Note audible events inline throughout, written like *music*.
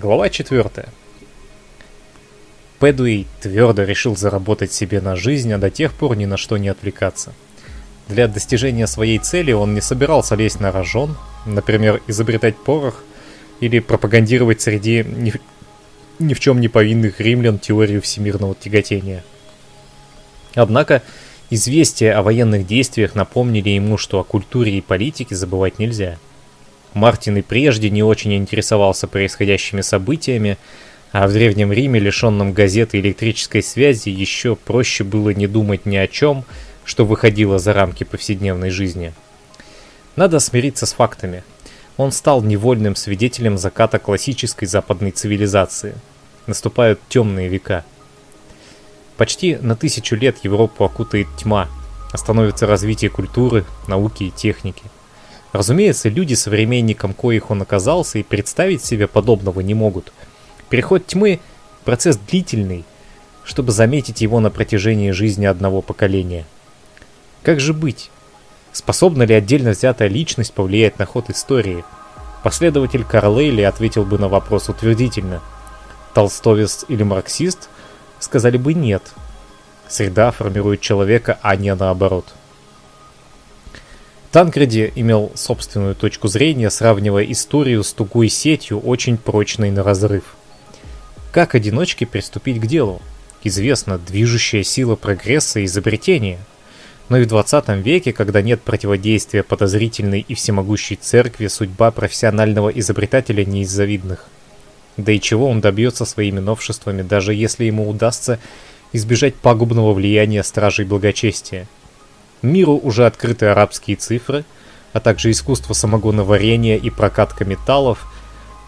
Глава 4. Пэдуэй твердо решил заработать себе на жизнь, а до тех пор ни на что не отвлекаться. Для достижения своей цели он не собирался лезть на рожон, например, изобретать порох или пропагандировать среди ни, ни в чем не повинных римлян теорию всемирного тяготения. Однако известия о военных действиях напомнили ему, что о культуре и политике забывать нельзя – Мартин и прежде не очень интересовался происходящими событиями, а в Древнем Риме, лишенном газеты и электрической связи, еще проще было не думать ни о чем, что выходило за рамки повседневной жизни. Надо смириться с фактами. Он стал невольным свидетелем заката классической западной цивилизации. Наступают темные века. Почти на тысячу лет Европу окутает тьма, остановится развитие культуры, науки и техники – Разумеется, люди, современникам коих он оказался, и представить себе подобного не могут. Переход тьмы – процесс длительный, чтобы заметить его на протяжении жизни одного поколения. Как же быть? Способна ли отдельно взятая личность повлиять на ход истории? Последователь Карлейли ответил бы на вопрос утвердительно. Толстовец или марксист сказали бы нет. Среда формирует человека, а не наоборот. Танкреди имел собственную точку зрения, сравнивая историю с тугой сетью, очень прочной на разрыв. Как одиночке приступить к делу? Известна движущая сила прогресса и изобретения. Но и в 20 веке, когда нет противодействия подозрительной и всемогущей церкви, судьба профессионального изобретателя не из завидных. Да и чего он добьется своими новшествами, даже если ему удастся избежать пагубного влияния стражей благочестия – Миру уже открыты арабские цифры, а также искусство самогоноварения и прокатка металлов.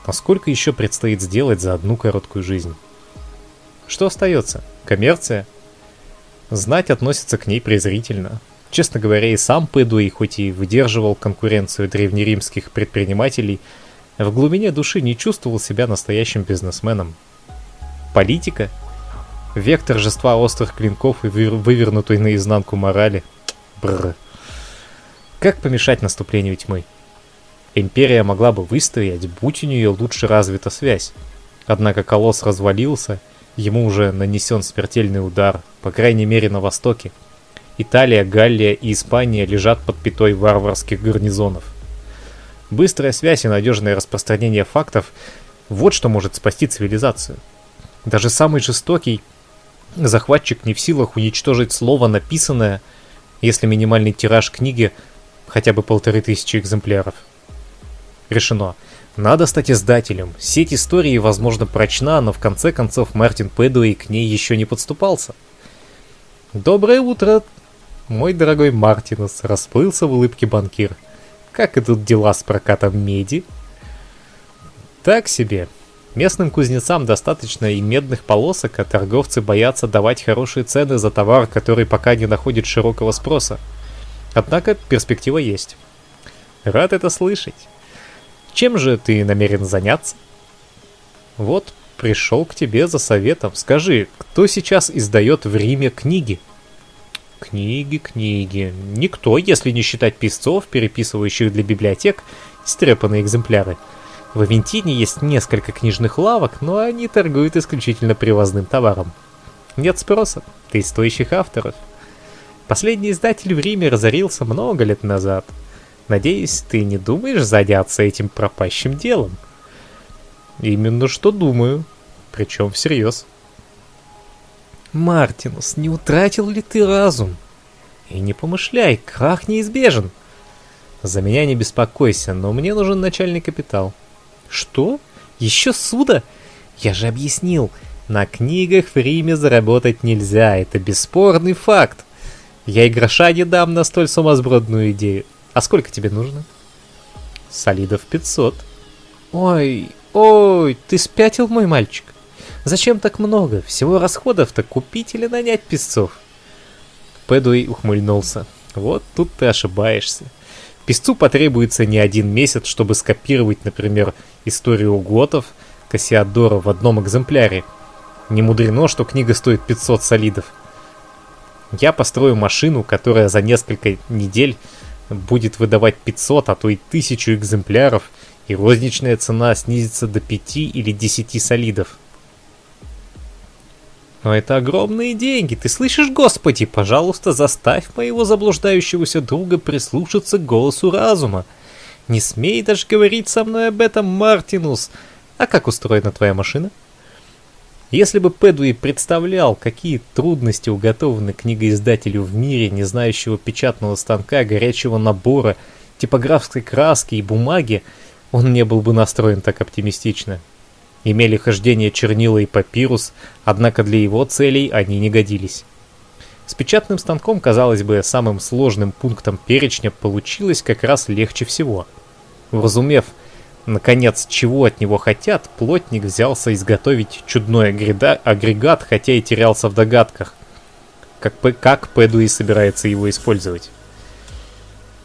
Насколько еще предстоит сделать за одну короткую жизнь? Что остается? Коммерция? Знать относится к ней презрительно. Честно говоря, и сам Пэдуэй, хоть и выдерживал конкуренцию древнеримских предпринимателей, в глубине души не чувствовал себя настоящим бизнесменом. Политика? Век торжества острых клинков и вывернутой наизнанку морали – Бррр. Как помешать наступлению тьмы? Империя могла бы выстоять, будь у нее лучше развита связь. Однако колосс развалился, ему уже нанесен смертельный удар, по крайней мере на востоке. Италия, Галлия и Испания лежат под пятой варварских гарнизонов. Быстрая связь и надежное распространение фактов – вот что может спасти цивилизацию. Даже самый жестокий захватчик не в силах уничтожить слово, написанное – если минимальный тираж книги хотя бы полторы тысячи экземпляров. Решено. Надо стать издателем. Сеть истории, возможно, прочна, но в конце концов Мартин Пэдуэй к ней еще не подступался. «Доброе утро, мой дорогой Мартинус!» — расплылся в улыбке банкир. «Как идут дела с прокатом меди?» «Так себе. Местным кузнецам достаточно и медных полосок, а торговцы боятся давать хорошие цены за товар, который пока не находит широкого спроса. Однако перспектива есть. Рад это слышать. Чем же ты намерен заняться? Вот, пришел к тебе за советом. Скажи, кто сейчас издает в Риме книги? Книги, книги. Никто, если не считать писцов, переписывающих для библиотек стрепанные экземпляры. В Авентине есть несколько книжных лавок, но они торгуют исключительно привозным товаром. Нет спроса, ты стоящих авторов. Последний издатель в Риме разорился много лет назад. Надеюсь, ты не думаешь заняться этим пропащим делом? Именно что думаю, причем всерьез. Мартинус, не утратил ли ты разум? И не помышляй, крах неизбежен. За меня не беспокойся, но мне нужен начальный капитал. Что? Еще суда? Я же объяснил, на книгах в Риме заработать нельзя, это бесспорный факт. Я и гроша не дам на столь сумасбродную идею. А сколько тебе нужно? Солидов 500. Ой, ой, ты спятил, мой мальчик? Зачем так много? Всего расходов-то купить или нанять песцов? Пэдуэй ухмыльнулся. Вот тут ты ошибаешься. Песцу потребуется не один месяц, чтобы скопировать, например, историю готов Кассиадора в одном экземпляре. Не мудрено, что книга стоит 500 солидов. Я построю машину, которая за несколько недель будет выдавать 500, а то и 1000 экземпляров, и розничная цена снизится до 5 или 10 солидов. Но это огромные деньги, ты слышишь, Господи? Пожалуйста, заставь моего заблуждающегося друга прислушаться к голосу разума. Не смей даже говорить со мной об этом, Мартинус. А как устроена твоя машина? Если бы Пэдуи представлял, какие трудности уготованы книгоиздателю в мире, не знающего печатного станка, горячего набора, типографской краски и бумаги, он не был бы настроен так оптимистично. Имели хождение чернила и папирус, однако для его целей они не годились. С печатным станком, казалось бы, самым сложным пунктом перечня получилось как раз легче всего. Вразумев, наконец, чего от него хотят, плотник взялся изготовить чудной агрегат, хотя и терялся в догадках, как, как Пэдуи собирается его использовать.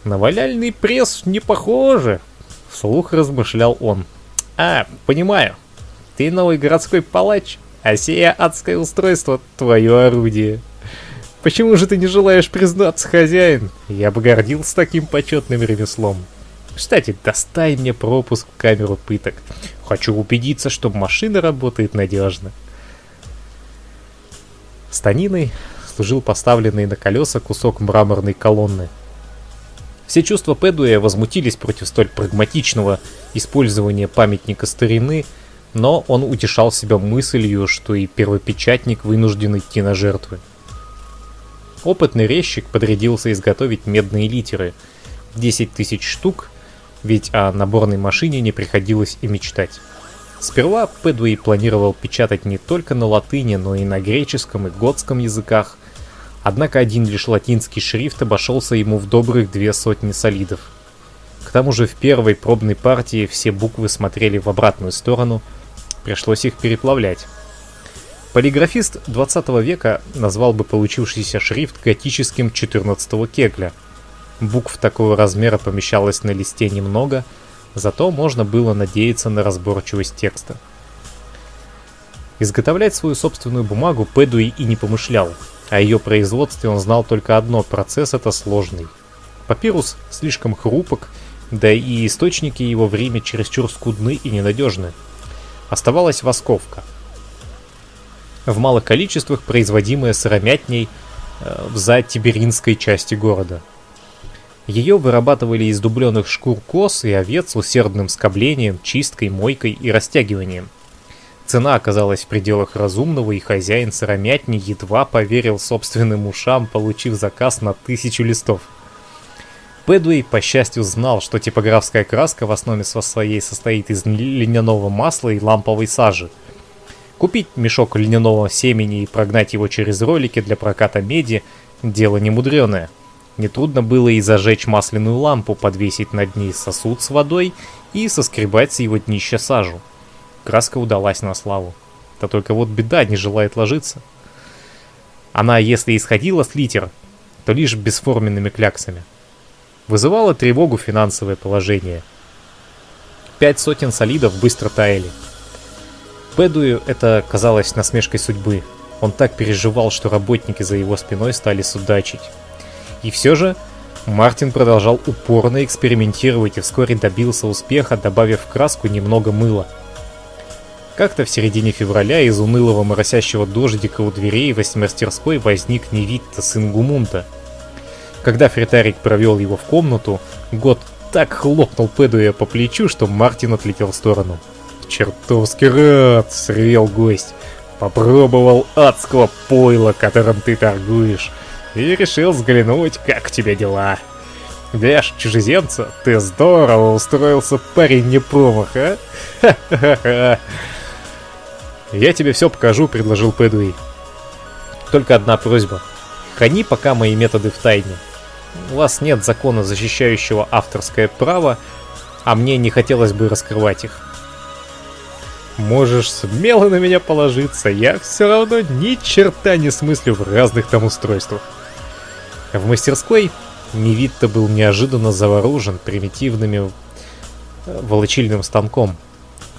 «На валяльный пресс не похоже», — вслух размышлял он. «А, понимаю, ты новый городской палач, а сие адское устройство — твое орудие. Почему же ты не желаешь признаться, хозяин? Я бы гордился таким почетным ремеслом. Кстати, достай мне пропуск в камеру пыток. Хочу убедиться, что машина работает надежно. Станиной служил поставленный на колеса кусок мраморной колонны. Все чувства Пэдуя возмутились против столь прагматичного использования памятника старины — но он утешал себя мыслью, что и первопечатник вынужден идти на жертвы. Опытный резчик подрядился изготовить медные литеры, 10 тысяч штук, ведь о наборной машине не приходилось и мечтать. Сперва Пэдуи планировал печатать не только на латыни, но и на греческом и готском языках, однако один лишь латинский шрифт обошелся ему в добрых две сотни солидов. К тому же в первой пробной партии все буквы смотрели в обратную сторону – Пришлось их переплавлять. Полиграфист 20 века назвал бы получившийся шрифт готическим 14 кегля. Букв такого размера помещалось на листе немного, зато можно было надеяться на разборчивость текста. Изготовлять свою собственную бумагу Пэдуи и не помышлял. О ее производстве он знал только одно – процесс это сложный. Папирус слишком хрупок, да и источники его в Риме чересчур скудны и ненадежны – оставалась восковка. В малых количествах производимая сыромятней э, в затиберинской части города. Ее вырабатывали из дубленых шкур коз и овец с усердным скоблением, чисткой, мойкой и растягиванием. Цена оказалась в пределах разумного, и хозяин сыромятни едва поверил собственным ушам, получив заказ на тысячу листов. Бэдуэй, по счастью, знал, что типографская краска в основе своей состоит из льняного масла и ламповой сажи. Купить мешок льняного семени и прогнать его через ролики для проката меди – дело немудреное. Нетрудно было и зажечь масляную лампу, подвесить над ней сосуд с водой и соскребать с его днища сажу. Краска удалась на славу. Да только вот беда не желает ложиться. Она, если исходила с литер, то лишь бесформенными кляксами – Вызывало тревогу финансовое положение. Пять сотен солидов быстро таяли. Пэдую это казалось насмешкой судьбы. Он так переживал, что работники за его спиной стали судачить. И все же Мартин продолжал упорно экспериментировать и вскоре добился успеха, добавив в краску немного мыла. Как-то в середине февраля из унылого моросящего дождика у дверей в мастерской возник Невитта, сын Гумунта – когда Фритарик провел его в комнату, Год так хлопнул Пэдуя по плечу, что Мартин отлетел в сторону. «Чертовски рад!» — сревел гость. «Попробовал адского пойла, которым ты торгуешь, и решил взглянуть, как у тебя дела. Вяж чужеземца, ты здорово устроился, парень не промах, а? Ха-ха-ха!» «Я тебе все покажу», — предложил Пэдуи. «Только одна просьба. Храни пока мои методы в тайне. У вас нет закона, защищающего авторское право, а мне не хотелось бы раскрывать их. Можешь смело на меня положиться, я все равно ни черта не смыслю в разных там устройствах. В мастерской Мивитта был неожиданно заворожен примитивными э, волочильным станком.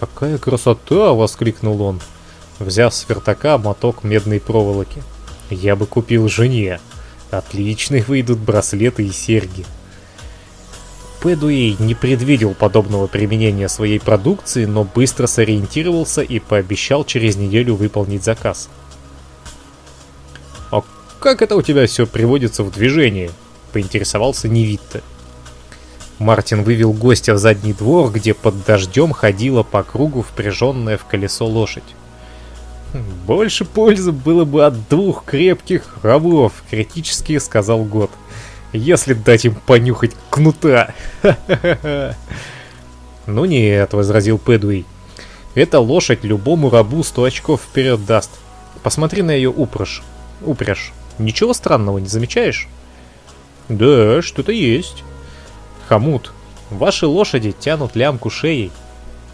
«Какая красота!» — воскликнул он, взяв с вертака моток медной проволоки. «Я бы купил жене!» Отличные выйдут браслеты и серьги. Пэдуэй не предвидел подобного применения своей продукции, но быстро сориентировался и пообещал через неделю выполнить заказ. «А как это у тебя все приводится в движение?» — поинтересовался Невитта. Мартин вывел гостя в задний двор, где под дождем ходила по кругу впряженная в колесо лошадь. «Больше пользы было бы от двух крепких рабов», — критически сказал Год. «Если дать им понюхать кнута!» *laughs* «Ну нет», — возразил Пэдуэй. «Эта лошадь любому рабу сто очков вперед даст. Посмотри на ее упряжь. Упряжь. Ничего странного не замечаешь?» «Да, что-то есть». «Хомут, ваши лошади тянут лямку шеей.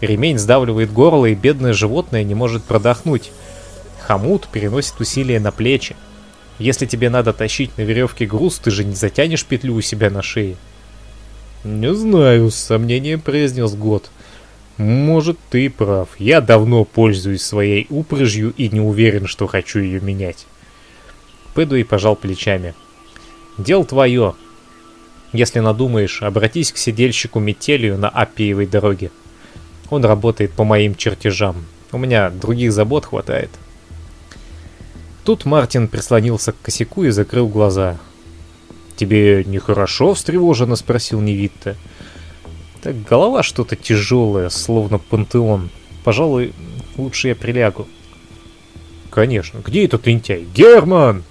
Ремень сдавливает горло, и бедное животное не может продохнуть. Хомут переносит усилия на плечи. Если тебе надо тащить на веревке груз, ты же не затянешь петлю у себя на шее. Не знаю, с сомнением произнес Год. Может, ты прав. Я давно пользуюсь своей упряжью и не уверен, что хочу ее менять. Пэдуэй пожал плечами. Дело твое. Если надумаешь, обратись к сидельщику Метелию на Аппиевой дороге. Он работает по моим чертежам. У меня других забот хватает. Тут Мартин прислонился к косяку и закрыл глаза. «Тебе нехорошо?» — встревоженно спросил Невитта. «Так голова что-то тяжелая, словно пантеон. Пожалуй, лучше я прилягу». «Конечно. Где этот лентяй? Герман!»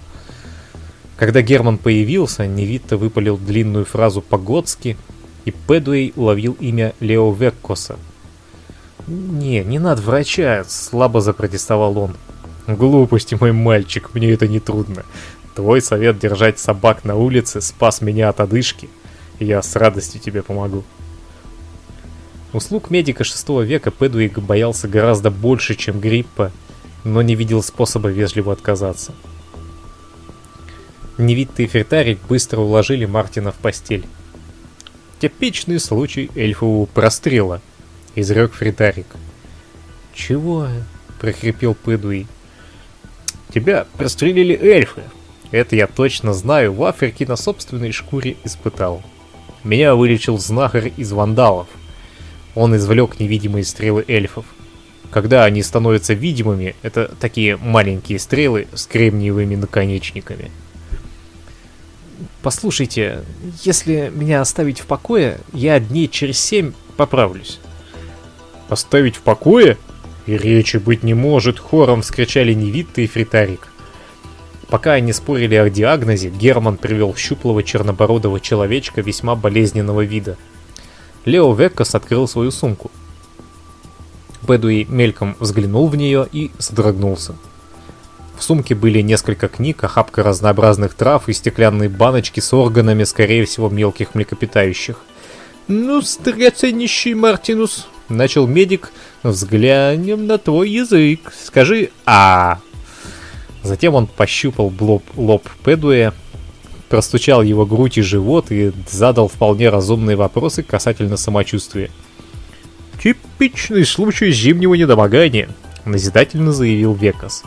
Когда Герман появился, Невитта выпалил длинную фразу по-готски, и Пэдуэй уловил имя Лео Веккоса. «Не, не надо врача», — слабо запротестовал он. Глупости, мой мальчик, мне это не трудно. Твой совет держать собак на улице спас меня от одышки. Я с радостью тебе помогу. Услуг медика шестого века Пэдуик боялся гораздо больше, чем гриппа, но не видел способа вежливо отказаться. Невидтый фертарик быстро уложили Мартина в постель. «Типичный случай эльфового прострела», — изрек фритарик. «Чего?» — прохрипел Пэдуи. Тебя пристрелили эльфы. Это я точно знаю, в Африке на собственной шкуре испытал. Меня вылечил знахарь из вандалов. Он извлек невидимые стрелы эльфов. Когда они становятся видимыми, это такие маленькие стрелы с кремниевыми наконечниками. Послушайте, если меня оставить в покое, я дней через семь поправлюсь. Оставить в покое? И речи быть не может, хором вскричали Невитта и Фритарик. Пока они спорили о диагнозе, Герман привел щуплого чернобородого человечка весьма болезненного вида. Лео Веккос открыл свою сумку. Бэдуи мельком взглянул в нее и содрогнулся. В сумке были несколько книг, охапка разнообразных трав и стеклянные баночки с органами, скорее всего, мелких млекопитающих. «Ну, драгоценнейший Мартинус», — начал медик, Взглянем на твой язык. Скажи «А». Затем он пощупал лоб, лоб Пэдуэ, простучал его грудь и живот и задал вполне разумные вопросы касательно самочувствия. «Типичный случай зимнего недомогания», — назидательно заявил Векас.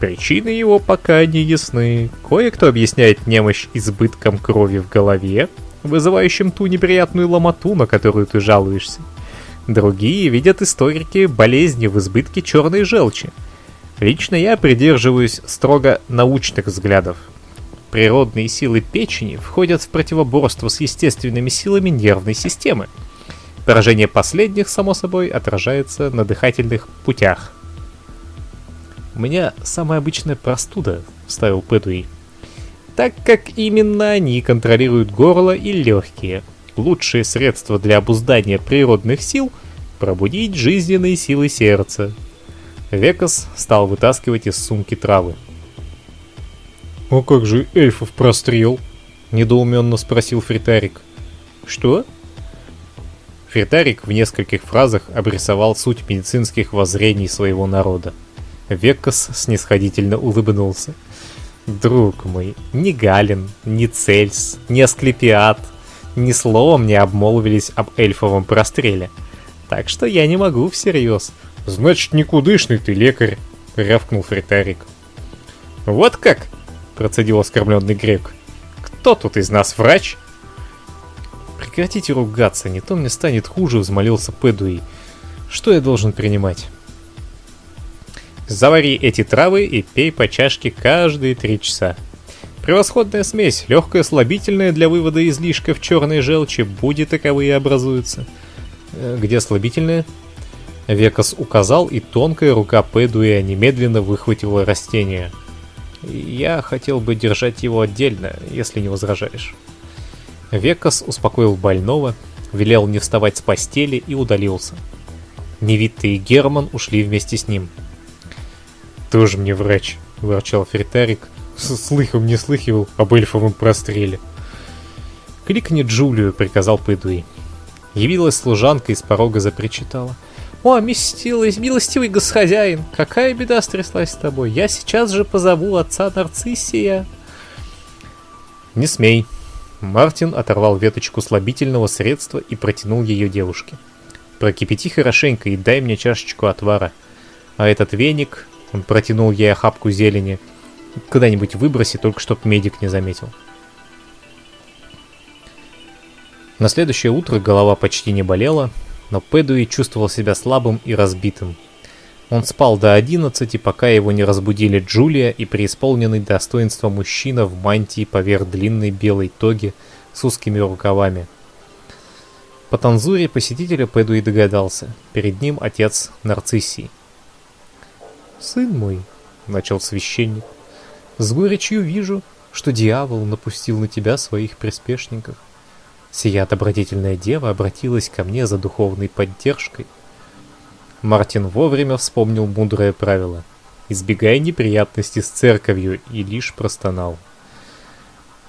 Причины его пока не ясны. Кое-кто объясняет немощь избытком крови в голове, вызывающим ту неприятную ломоту, на которую ты жалуешься. Другие видят историки болезни в избытке черной желчи. Лично я придерживаюсь строго научных взглядов. Природные силы печени входят в противоборство с естественными силами нервной системы. Поражение последних, само собой, отражается на дыхательных путях. «У меня самая обычная простуда», — вставил Пэдуи. «Так как именно они контролируют горло и легкие», лучшее средство для обуздания природных сил – пробудить жизненные силы сердца. Векас стал вытаскивать из сумки травы. «А как же эльфов прострел?» – недоуменно спросил Фритарик. «Что?» Фритарик в нескольких фразах обрисовал суть медицинских воззрений своего народа. Векас снисходительно улыбнулся. «Друг мой, ни Галин, ни Цельс, ни Асклепиад – ни словом не обмолвились об эльфовом простреле. Так что я не могу всерьез. «Значит, никудышный ты лекарь», — рявкнул Фритарик. «Вот как?» — процедил оскорбленный грек. «Кто тут из нас врач?» Прекратите ругаться, не то мне станет хуже, взмолился Пэдуи. Что я должен принимать? Завари эти травы и пей по чашке каждые три часа. Превосходная смесь, легкая слабительная для вывода излишков черной желчи, будет таковые образуются. Э, где слабительная? Векас указал, и тонкая рука Пэдуя немедленно выхватила растение. Я хотел бы держать его отдельно, если не возражаешь. Векас успокоил больного, велел не вставать с постели и удалился. Невитта и Герман ушли вместе с ним. «Тоже мне врач», — ворчал Фритарик. «Слыхом не слыхивал об эльфовом простреле». «Кликни Джулию», — приказал Пэдуи. Явилась служанка и с порога запричитала. «О, милостивый, милостивый господин, какая беда стряслась с тобой? Я сейчас же позову отца Нарциссия!» «Не смей!» Мартин оторвал веточку слабительного средства и протянул ее девушке. «Прокипяти хорошенько и дай мне чашечку отвара. А этот веник...» Он протянул ей охапку зелени. «Куда-нибудь выброси, только чтоб медик не заметил». На следующее утро голова почти не болела, но Пэдуи чувствовал себя слабым и разбитым. Он спал до 11, пока его не разбудили Джулия и преисполненный достоинства мужчина в мантии поверх длинной белой тоги с узкими рукавами. По танзуре посетителя Пэдуи догадался. Перед ним отец Нарциссий. «Сын мой», — начал священник, — «с горечью вижу, что дьявол напустил на тебя своих приспешников. Сия добродетельная дева обратилась ко мне за духовной поддержкой. Мартин вовремя вспомнил мудрое правило. Избегай неприятностей с церковью и лишь простонал.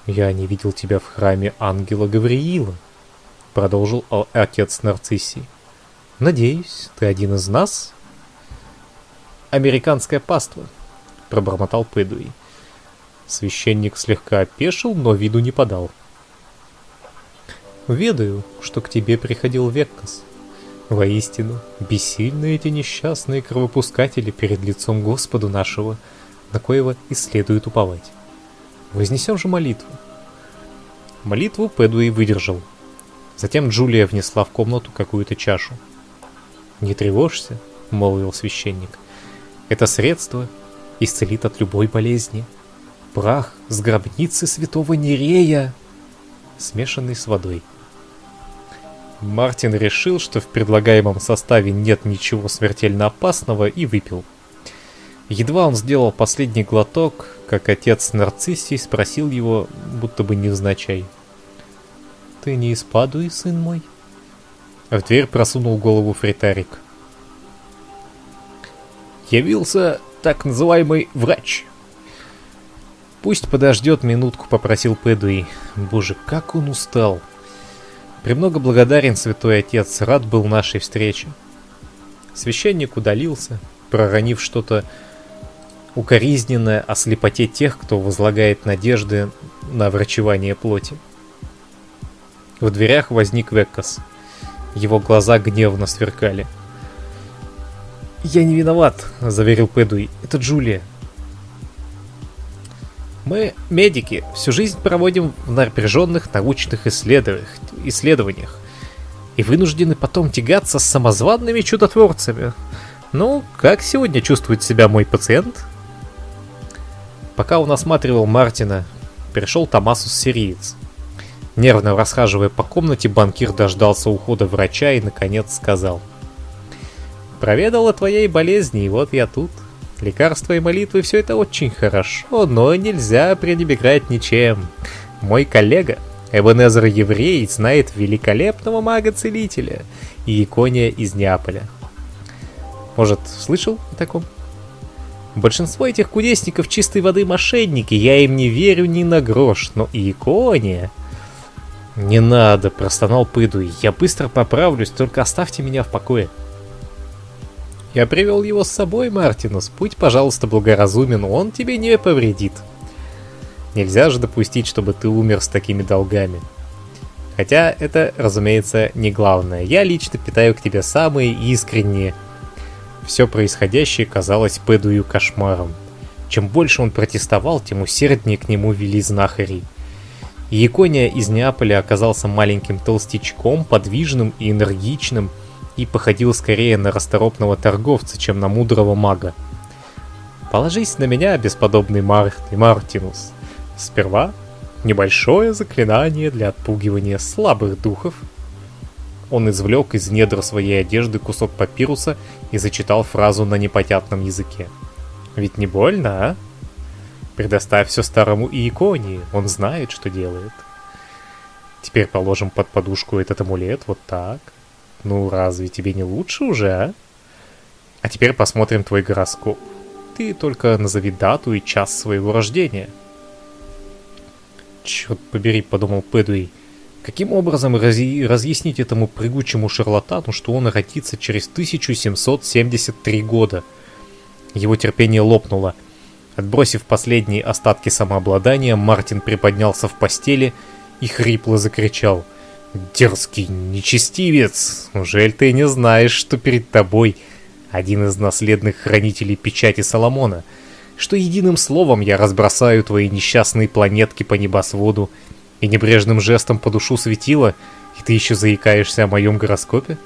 «Я не видел тебя в храме ангела Гавриила», — продолжил отец Нарциссий. «Надеюсь, ты один из нас?» «Американская паства», — пробормотал Пэдуи. Священник слегка опешил, но виду не подал. Ведаю, что к тебе приходил Веккас. Воистину, бессильны эти несчастные кровопускатели перед лицом Господу нашего, на коего и следует уповать. Вознесем же молитву. Молитву Пэдуэй выдержал. Затем Джулия внесла в комнату какую-то чашу. «Не тревожься», — молвил священник. «Это средство исцелит от любой болезни. Прах с гробницы святого Нерея, смешанный с водой». Мартин решил, что в предлагаемом составе нет ничего смертельно опасного и выпил. Едва он сделал последний глоток, как отец Нарциссий спросил его, будто бы невзначай. «Ты не из сын мой?» В дверь просунул голову Фритарик. «Явился так называемый врач», «Пусть подождет минутку», — попросил Пэдуи. Боже, как он устал. «Премного благодарен, святой отец, рад был нашей встрече». Священник удалился, проронив что-то укоризненное о слепоте тех, кто возлагает надежды на врачевание плоти. В дверях возник Веккас. Его глаза гневно сверкали. «Я не виноват», — заверил Пэдуи. «Это Джулия». Мы, медики, всю жизнь проводим в напряженных научных исследованиях, исследованиях и вынуждены потом тягаться с самозванными чудотворцами. Ну, как сегодня чувствует себя мой пациент? Пока он осматривал Мартина, пришел Томасус Сириец. Нервно расхаживая по комнате, банкир дождался ухода врача и, наконец, сказал. «Проведал о твоей болезни, и вот я тут». Лекарства и молитвы все это очень хорошо, но нельзя пренебрегать ничем. Мой коллега, Эбенезер Еврей, знает великолепного мага-целителя и икония из Неаполя. Может, слышал о таком? Большинство этих кудесников чистой воды мошенники, я им не верю ни на грош, но и икония... «Не надо», — простонал Пыду, — «я быстро поправлюсь, только оставьте меня в покое». Я привел его с собой, Мартинус. Будь, пожалуйста, благоразумен, он тебе не повредит. Нельзя же допустить, чтобы ты умер с такими долгами. Хотя это, разумеется, не главное. Я лично питаю к тебе самые искренние. Все происходящее казалось Пэдую кошмаром. Чем больше он протестовал, тем усерднее к нему вели знахари. Якония из Неаполя оказался маленьким толстячком, подвижным и энергичным, и походил скорее на расторопного торговца, чем на мудрого мага. Положись на меня, бесподобный Март и Мартинус. Сперва небольшое заклинание для отпугивания слабых духов. Он извлек из недр своей одежды кусок папируса и зачитал фразу на непонятном языке. Ведь не больно, а? Предоставь все старому Иеконии, он знает, что делает. Теперь положим под подушку этот амулет, вот так. Ну, разве тебе не лучше уже, а? А теперь посмотрим твой гороскоп. Ты только назови дату и час своего рождения. Черт побери, подумал Пэдуи. Каким образом разъ... разъяснить этому прыгучему шарлатану, что он родится через 1773 года? Его терпение лопнуло – Отбросив последние остатки самообладания, Мартин приподнялся в постели и хрипло закричал. «Дерзкий нечестивец! Ужель ты не знаешь, что перед тобой один из наследных хранителей печати Соломона, что единым словом я разбросаю твои несчастные планетки по небосводу и небрежным жестом по душу светила, и ты еще заикаешься о моем гороскопе?»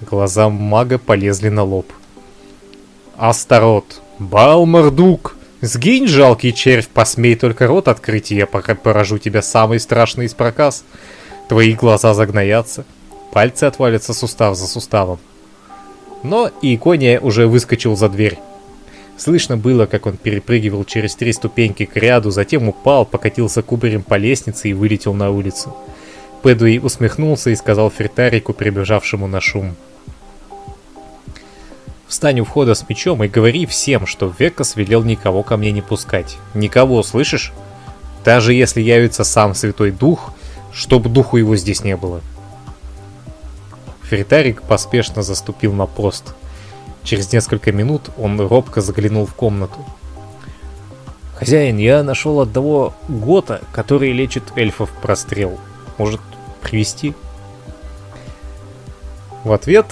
Глаза мага полезли на лоб. «Астарот, Балмардук! Сгинь, жалкий червь, посмей только рот открыть, и я поражу тебя самый страшный из проказ. Твои глаза загноятся, пальцы отвалятся сустав за суставом. Но Икония уже выскочил за дверь. Слышно было, как он перепрыгивал через три ступеньки к ряду, затем упал, покатился кубарем по лестнице и вылетел на улицу. Пэдуи усмехнулся и сказал Фертарику, прибежавшему на шум. Встань у входа с мечом и говори всем, что Векас велел никого ко мне не пускать. Никого, слышишь? Даже если явится сам Святой Дух, чтобы духу его здесь не было. Фритарик поспешно заступил на пост. Через несколько минут он робко заглянул в комнату. «Хозяин, я нашел одного гота, который лечит эльфов прострел. Может, привести? В ответ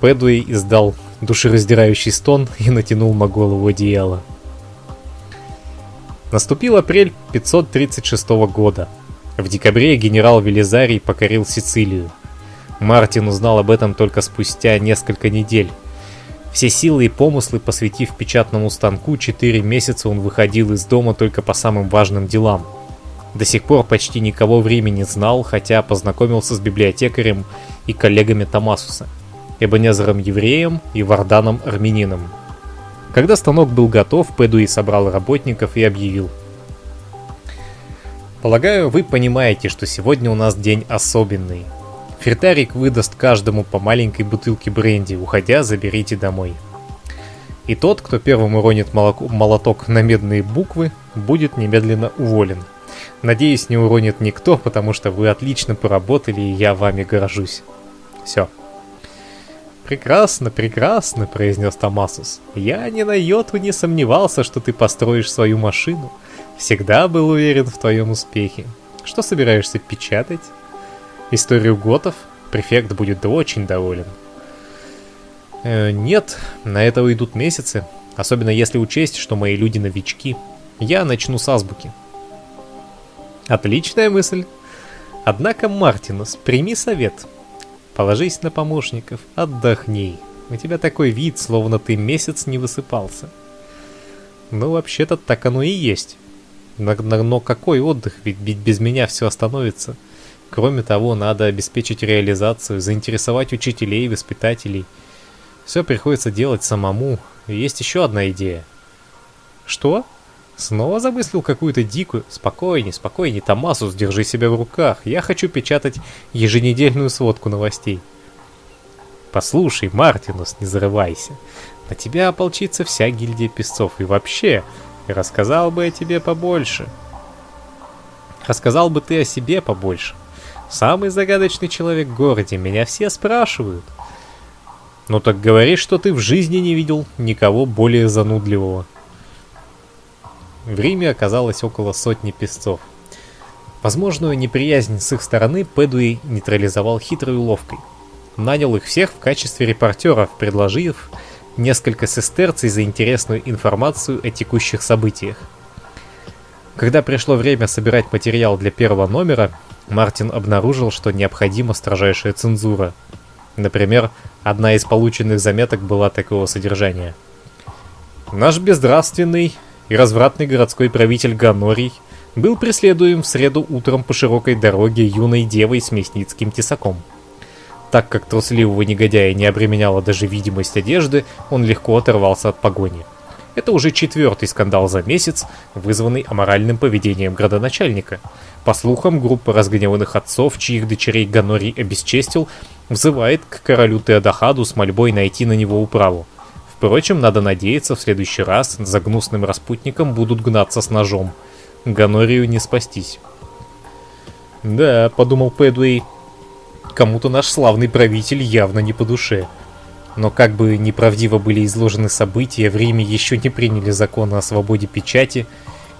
Пэдуэй издал душераздирающий стон и натянул на голову одеяло. Наступил апрель 536 года. В декабре генерал Велизарий покорил Сицилию. Мартин узнал об этом только спустя несколько недель. Все силы и помыслы посвятив печатному станку, 4 месяца он выходил из дома только по самым важным делам. До сих пор почти никого времени знал, хотя познакомился с библиотекарем и коллегами Томасуса – Эбонезером евреем и Варданом армянином. Когда станок был готов, Пэдуи собрал работников и объявил. Полагаю, вы понимаете, что сегодня у нас день особенный. Фертарик выдаст каждому по маленькой бутылке бренди, уходя, заберите домой. И тот, кто первым уронит молоко, молоток на медные буквы, будет немедленно уволен. Надеюсь, не уронит никто, потому что вы отлично поработали, и я вами горжусь. Все. «Прекрасно, прекрасно», — произнес Томасус. «Я ни на йоту не сомневался, что ты построишь свою машину. Всегда был уверен в твоем успехе. Что собираешься печатать? Историю готов? Префект будет очень доволен». Э, «Нет, на это уйдут месяцы, особенно если учесть, что мои люди новички. Я начну с азбуки». «Отличная мысль. Однако, Мартинус, прими совет». Положись на помощников, отдохни. У тебя такой вид, словно ты месяц не высыпался. Ну, вообще-то так оно и есть. Но, какой отдых, ведь, без меня все остановится. Кроме того, надо обеспечить реализацию, заинтересовать учителей и воспитателей. Все приходится делать самому. Есть еще одна идея. Что? Снова замыслил какую-то дикую? Спокойней, спокойней, Томасус, держи себя в руках. Я хочу печатать еженедельную сводку новостей. Послушай, Мартинус, не зарывайся. На тебя ополчится вся гильдия песцов. И вообще, рассказал бы я тебе побольше. Рассказал бы ты о себе побольше. Самый загадочный человек в городе, меня все спрашивают. Ну так говори, что ты в жизни не видел никого более занудливого. В Риме оказалось около сотни песцов. Возможную неприязнь с их стороны Пэдуи нейтрализовал хитрой уловкой. Нанял их всех в качестве репортеров, предложив несколько сестерций за интересную информацию о текущих событиях. Когда пришло время собирать материал для первого номера, Мартин обнаружил, что необходима строжайшая цензура. Например, одна из полученных заметок была такого содержания. Наш безнравственный и развратный городской правитель Ганорий был преследуем в среду утром по широкой дороге юной девой с мясницким тесаком. Так как трусливого негодяя не обременяла даже видимость одежды, он легко оторвался от погони. Это уже четвертый скандал за месяц, вызванный аморальным поведением градоначальника. По слухам, группа разгневанных отцов, чьих дочерей Ганорий обесчестил, взывает к королю Теодахаду с мольбой найти на него управу. Впрочем, надо надеяться, в следующий раз за гнусным распутником будут гнаться с ножом. Ганорию не спастись. «Да», — подумал Пэдуэй, — «кому-то наш славный правитель явно не по душе». Но как бы неправдиво были изложены события, в Риме еще не приняли закона о свободе печати,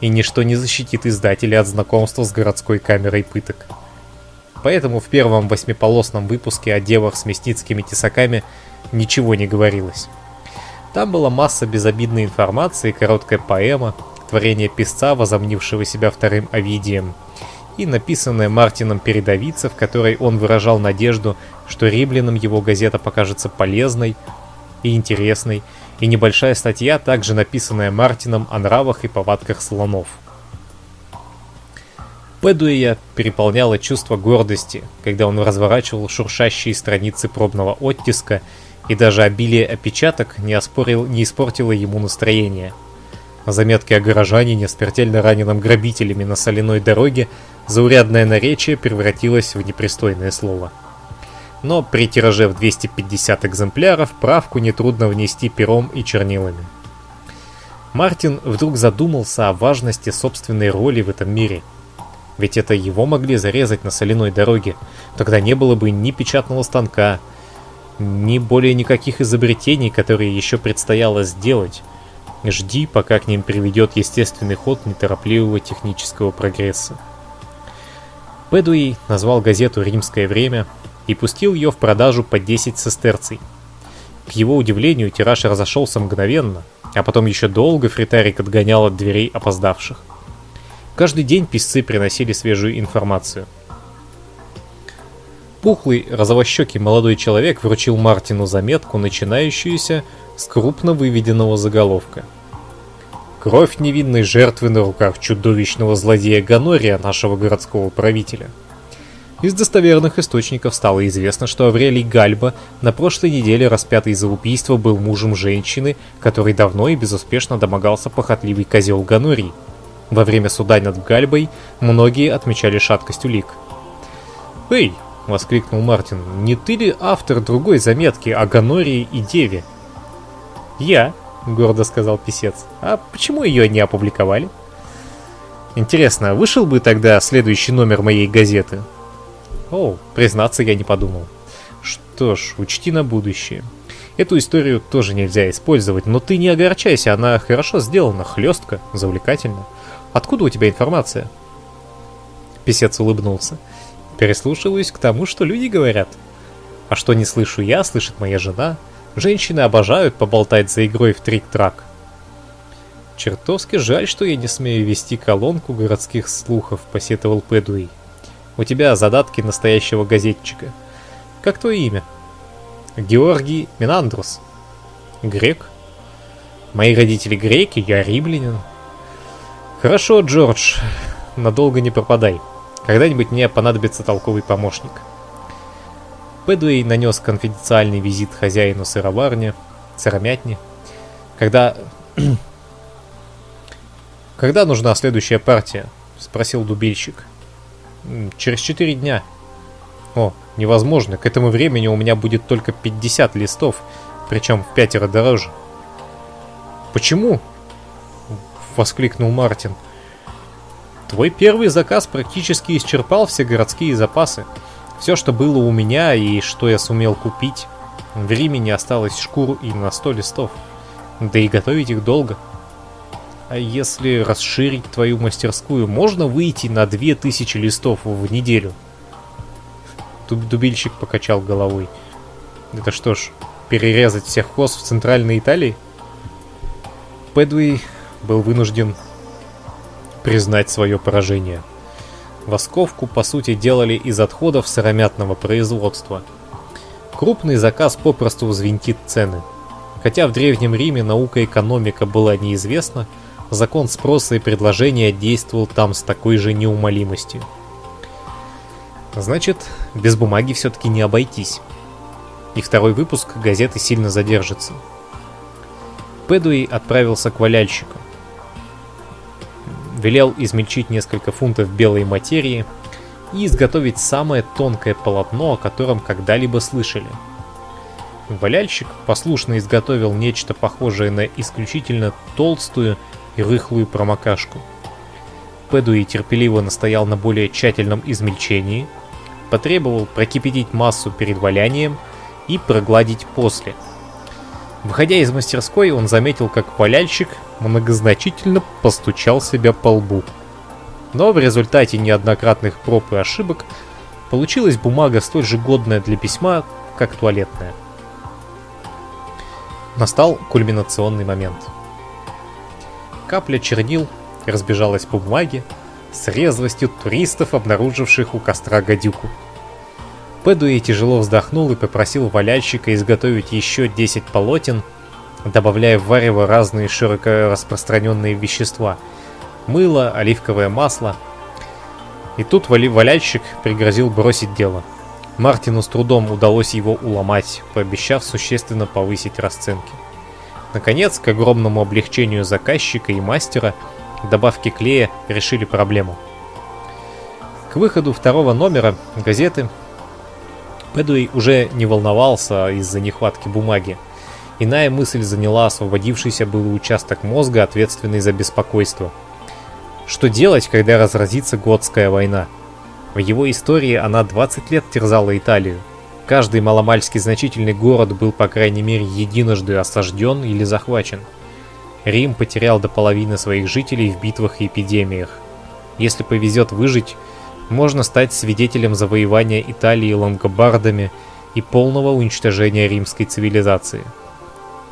и ничто не защитит издателя от знакомства с городской камерой пыток. Поэтому в первом восьмиполосном выпуске о девах с мясницкими тесаками ничего не говорилось. Там была масса безобидной информации, короткая поэма, творение писца, возомнившего себя вторым Овидием, и написанная Мартином передовица, в которой он выражал надежду, что римлянам его газета покажется полезной и интересной, и небольшая статья, также написанная Мартином о нравах и повадках слонов. Пэдуэя переполняло чувство гордости, когда он разворачивал шуршащие страницы пробного оттиска, и даже обилие опечаток не, оспорил, не испортило ему настроение. Заметки о горожанине, смертельно раненом грабителями на соляной дороге, заурядное наречие превратилось в непристойное слово. Но при тираже в 250 экземпляров правку нетрудно внести пером и чернилами. Мартин вдруг задумался о важности собственной роли в этом мире. Ведь это его могли зарезать на соляной дороге. Тогда не было бы ни печатного станка, ни более никаких изобретений, которые еще предстояло сделать. Жди, пока к ним приведет естественный ход неторопливого технического прогресса. Пэдуи назвал газету «Римское время» и пустил ее в продажу по 10 сестерций. К его удивлению, тираж разошелся мгновенно, а потом еще долго фритарик отгонял от дверей опоздавших. Каждый день писцы приносили свежую информацию. Пухлый, розовощекий молодой человек вручил Мартину заметку, начинающуюся с крупно выведенного заголовка. Кровь невинной жертвы на руках чудовищного злодея Ганория, нашего городского правителя. Из достоверных источников стало известно, что Аврелий Гальба на прошлой неделе распятый за убийство был мужем женщины, который давно и безуспешно домогался похотливый козел Ганорий. Во время суда над Гальбой многие отмечали шаткость улик. «Эй!» — воскликнул Мартин. «Не ты ли автор другой заметки о Ганории и Деве?» «Я», — гордо сказал писец. «А почему ее не опубликовали?» «Интересно, вышел бы тогда следующий номер моей газеты?» «О, признаться, я не подумал». «Что ж, учти на будущее. Эту историю тоже нельзя использовать, но ты не огорчайся, она хорошо сделана, хлестка, завлекательно. Откуда у тебя информация?» Песец улыбнулся. «Переслушиваюсь к тому, что люди говорят. А что не слышу я, слышит моя жена». Женщины обожают поболтать за игрой в трик-трак. Чертовски жаль, что я не смею вести колонку городских слухов, посетовал Пэдуи. У тебя задатки настоящего газетчика. Как твое имя? Георгий Минандрус. Грек? Мои родители греки, я римлянин. Хорошо, Джордж, надолго не пропадай. Когда-нибудь мне понадобится толковый помощник. Пэдуэй нанес конфиденциальный визит хозяину сыроварни, сыромятни. Когда... *clears throat* «Когда нужна следующая партия?» — спросил дубильщик. «Через четыре дня». «О, невозможно, к этому времени у меня будет только 50 листов, причем в пятеро дороже». «Почему?» — воскликнул Мартин. «Твой первый заказ практически исчерпал все городские запасы. Все, что было у меня и что я сумел купить. В Риме не осталось шкур и на 100 листов. Да и готовить их долго. А если расширить твою мастерскую, можно выйти на 2000 листов в неделю? Дубильщик покачал головой. Это что ж, перерезать всех коз в Центральной Италии? Пэдуи был вынужден признать свое поражение. Восковку, по сути, делали из отходов сыромятного производства. Крупный заказ попросту взвинтит цены. Хотя в Древнем Риме наука экономика была неизвестна, закон спроса и предложения действовал там с такой же неумолимостью. Значит, без бумаги все-таки не обойтись. И второй выпуск газеты сильно задержится. Пэдуи отправился к валяльщику. Велел измельчить несколько фунтов белой материи и изготовить самое тонкое полотно, о котором когда-либо слышали. Валяльщик послушно изготовил нечто похожее на исключительно толстую и рыхлую промокашку. Пэдуи терпеливо настоял на более тщательном измельчении – потребовал прокипятить массу перед валянием и прогладить после. Выходя из мастерской, он заметил, как валяльщик многозначительно постучал себя по лбу. Но в результате неоднократных проб и ошибок получилась бумага столь же годная для письма, как туалетная. Настал кульминационный момент. Капля чернил разбежалась по бумаге с резвостью туристов, обнаруживших у костра гадюку. Пэдуи тяжело вздохнул и попросил валяльщика изготовить еще 10 полотен, добавляя в варево разные широко распространенные вещества – мыло, оливковое масло. И тут валяльщик пригрозил бросить дело. Мартину с трудом удалось его уломать, пообещав существенно повысить расценки. Наконец, к огромному облегчению заказчика и мастера, добавки клея решили проблему. К выходу второго номера газеты Пэдуэй уже не волновался из-за нехватки бумаги. Иная мысль заняла освободившийся был участок мозга, ответственный за беспокойство. Что делать, когда разразится Готская война? В его истории она 20 лет терзала Италию. Каждый маломальски значительный город был по крайней мере единожды осажден или захвачен. Рим потерял до половины своих жителей в битвах и эпидемиях. Если повезет выжить, можно стать свидетелем завоевания Италии лангобардами и полного уничтожения римской цивилизации.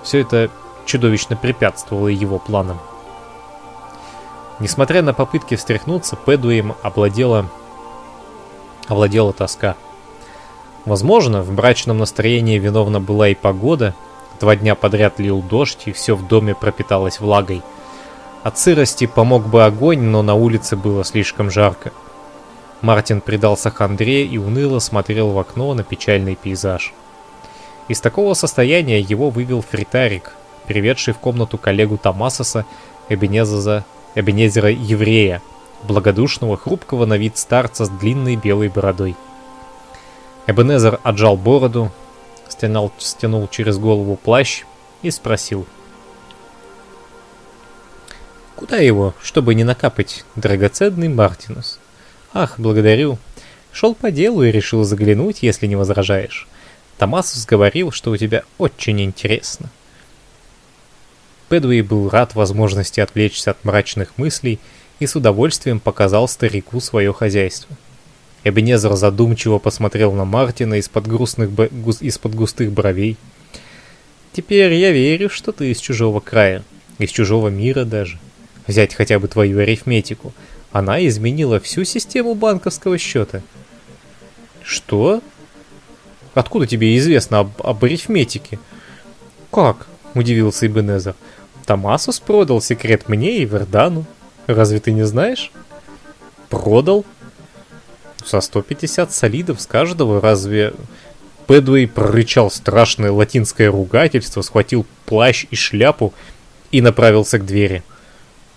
Все это чудовищно препятствовало его планам. Несмотря на попытки встряхнуться, Пэдуем овладела, овладела тоска. Возможно, в брачном настроении виновна была и погода. Два дня подряд лил дождь, и все в доме пропиталось влагой. От сырости помог бы огонь, но на улице было слишком жарко. Мартин предался хандре и уныло смотрел в окно на печальный пейзаж. Из такого состояния его вывел Фритарик, приведший в комнату коллегу Томасоса Эбенезера, Эбенезера Еврея, благодушного, хрупкого на вид старца с длинной белой бородой. Эбенезер отжал бороду, стянул, стянул через голову плащ и спросил. «Куда его, чтобы не накапать, драгоценный Мартинус?» Ах, благодарю. Шел по делу и решил заглянуть, если не возражаешь. Томасус говорил, что у тебя очень интересно. Пэдуи был рад возможности отвлечься от мрачных мыслей и с удовольствием показал старику свое хозяйство. Эбенезер задумчиво посмотрел на Мартина из-под грустных из-под густых бровей. «Теперь я верю, что ты из чужого края, из чужого мира даже. Взять хотя бы твою арифметику — она изменила всю систему банковского счета. Что? Откуда тебе известно об, об арифметике? Как? Удивился Ибенезер. Томасус продал секрет мне и Вердану. Разве ты не знаешь? Продал? За 150 солидов с каждого, разве... Пэдуэй прорычал страшное латинское ругательство, схватил плащ и шляпу и направился к двери.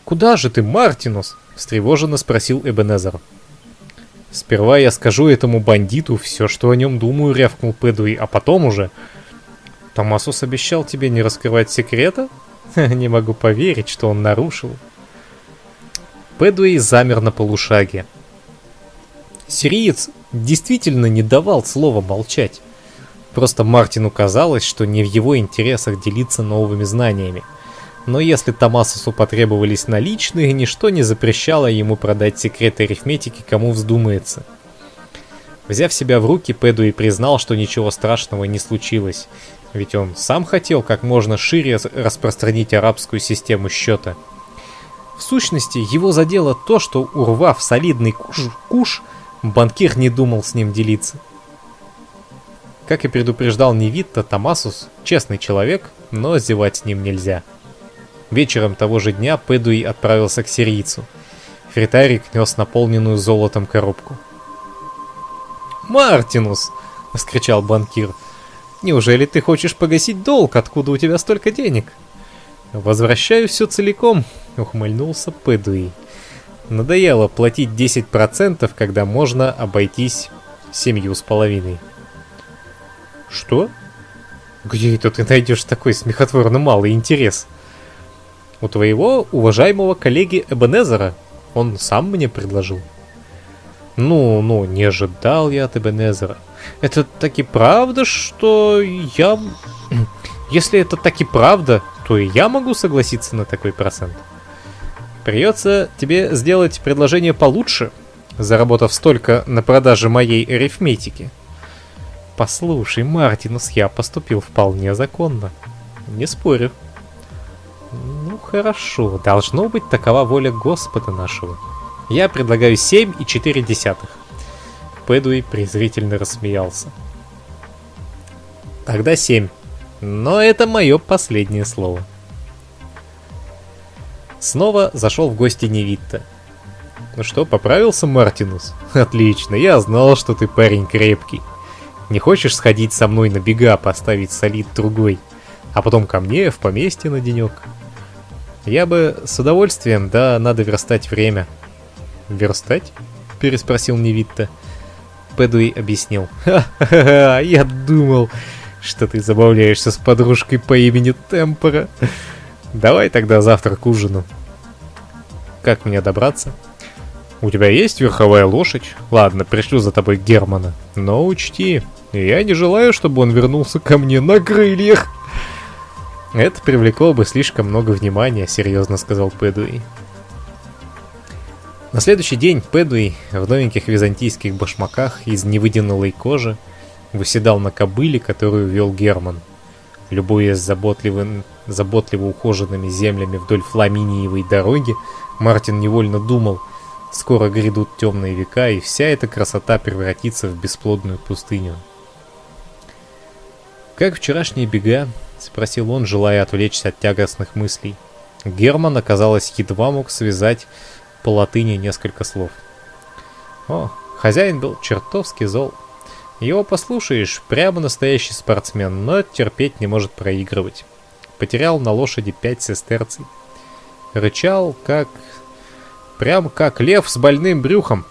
«Куда же ты, Мартинус?» Встревоженно спросил Эбенезер. «Сперва я скажу этому бандиту все, что о нем думаю», — рявкнул Пэдуи, — «а потом уже...» «Томасус обещал тебе не раскрывать секрета?» *laughs* «Не могу поверить, что он нарушил». Пэдуи замер на полушаге. Сириец действительно не давал слова молчать. Просто Мартину казалось, что не в его интересах делиться новыми знаниями — но если Томасусу потребовались наличные, ничто не запрещало ему продать секреты арифметики кому вздумается. Взяв себя в руки, Пэдуи признал, что ничего страшного не случилось, ведь он сам хотел как можно шире распространить арабскую систему счета. В сущности, его задело то, что, урвав солидный куш, куш банкир не думал с ним делиться. Как и предупреждал Невитта, Томасус – честный человек, но зевать с ним нельзя. Вечером того же дня Пэдуи отправился к сирийцу. Фритарик нес наполненную золотом коробку. «Мартинус!» – вскричал банкир. «Неужели ты хочешь погасить долг? Откуда у тебя столько денег?» «Возвращаю все целиком», — ухмыльнулся Пэдуи. «Надоело платить 10%, когда можно обойтись семью с половиной». «Что? Где это ты найдешь такой смехотворно малый интерес?» «У твоего уважаемого коллеги Эбенезера. Он сам мне предложил». «Ну, ну, не ожидал я от Эбенезера. Это таки правда, что я... *clears throat* Если это таки правда, то и я могу согласиться на такой процент. Придется тебе сделать предложение получше, заработав столько на продаже моей арифметики. Послушай, Мартинус, я поступил вполне законно. Не спорю. Хорошо, должно быть такова воля Господа нашего. Я предлагаю 7 и 4 десятых. Пэдуи презрительно рассмеялся. Тогда 7. Но это мое последнее слово. Снова зашел в гости Невитта. Ну что, поправился Мартинус? Отлично, я знал, что ты парень крепкий. Не хочешь сходить со мной на бега, поставить солид другой, а потом ко мне в поместье на денек? Я бы с удовольствием, да надо верстать время. Верстать? Переспросил Невитта. Пэдуи объяснил. Ха-ха-ха, я думал, что ты забавляешься с подружкой по имени Темпора. Давай тогда завтра к ужину. Как мне добраться? У тебя есть верховая лошадь? Ладно, пришлю за тобой Германа. Но учти, я не желаю, чтобы он вернулся ко мне на крыльях. Это привлекло бы слишком много внимания, серьезно сказал Пэдуи. На следующий день Пэдуи в новеньких византийских башмаках из невыденной кожи выседал на кобыле, которую вел Герман. Любуясь заботливым, заботливо ухоженными землями вдоль Фламиниевой дороги, Мартин невольно думал, скоро грядут темные века, и вся эта красота превратится в бесплодную пустыню. «Как вчерашние бега?» — спросил он, желая отвлечься от тягостных мыслей. Герман, оказалось, едва мог связать по латыни несколько слов. О, хозяин был чертовски зол. Его послушаешь, прямо настоящий спортсмен, но терпеть не может проигрывать. Потерял на лошади пять сестерций. Рычал, как... Прям как лев с больным брюхом.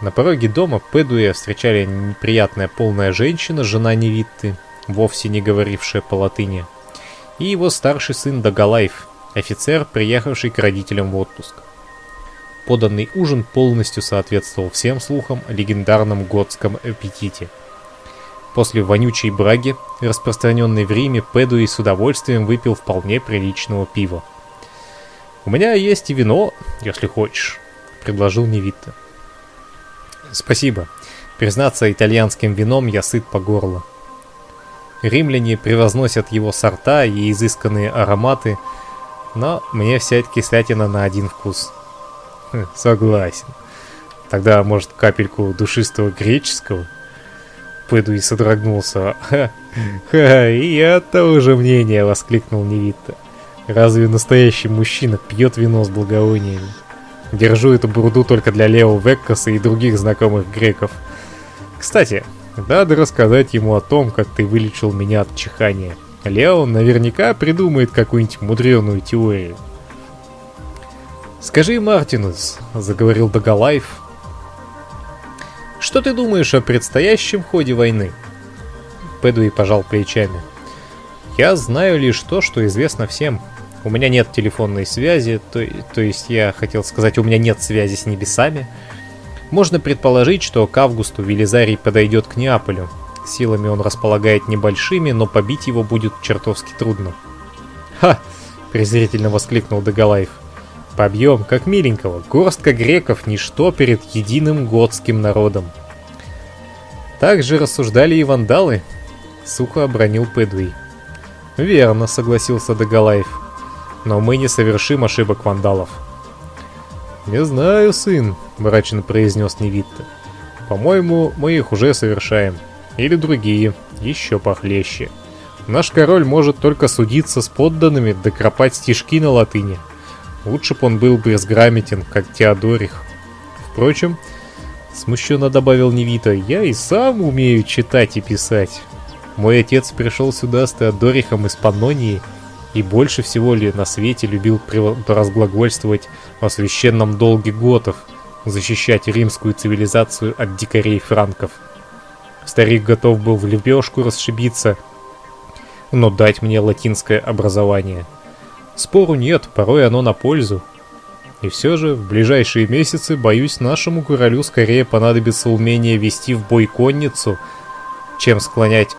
На пороге дома Пэдуя встречали неприятная полная женщина, жена Невитты, вовсе не говорившая по латыни, и его старший сын Дагалайф, офицер, приехавший к родителям в отпуск. Поданный ужин полностью соответствовал всем слухам о легендарном готском аппетите. После вонючей браги, распространенной в Риме, Пэдуи с удовольствием выпил вполне приличного пива. «У меня есть и вино, если хочешь», — предложил Невитта. «Спасибо. Признаться, итальянским вином я сыт по горло. Римляне превозносят его сорта и изысканные ароматы, но мне вся эта кислятина на один вкус». Хм, согласен. Тогда, может, капельку душистого греческого? Пэду и содрогнулся. Ха-ха, и я тоже мнения, воскликнул Невитта. Разве настоящий мужчина пьет вино с благовониями? Держу эту бурду только для Лео Веккаса и других знакомых греков. Кстати, надо рассказать ему о том, как ты вылечил меня от чихания. Лео наверняка придумает какую-нибудь мудреную теорию. «Скажи, Мартинус», — заговорил Догалайф, — «что ты думаешь о предстоящем ходе войны?» Пэдуи пожал плечами. «Я знаю лишь то, что известно всем. У меня нет телефонной связи, то, то есть я хотел сказать, у меня нет связи с небесами. Можно предположить, что к августу Велизарий подойдет к Неаполю. Силами он располагает небольшими, но побить его будет чертовски трудно». «Ха!» — презрительно воскликнул Догалаев. Побьем, как миленького, горстка греков – ничто перед единым готским народом. Так же рассуждали и вандалы, сухо обронил Пэдуи. Верно, согласился Дагалаев. но мы не совершим ошибок вандалов. «Не знаю, сын», — мрачно произнес Невитта. «По-моему, мы их уже совершаем. Или другие, еще похлеще. Наш король может только судиться с подданными, докропать стишки на латыни. Лучше б он был безграмотен, как Теодорих. Впрочем, смущенно добавил Невита, я и сам умею читать и писать. Мой отец пришел сюда с Теодорихом из Панонии и больше всего ли на свете любил разглагольствовать о священном долге готов, защищать римскую цивилизацию от дикарей франков. Старик готов был в лепешку расшибиться, но дать мне латинское образование. Спору нет, порой оно на пользу. И все же, в ближайшие месяцы, боюсь, нашему королю скорее понадобится умение вести в бой конницу, чем склонять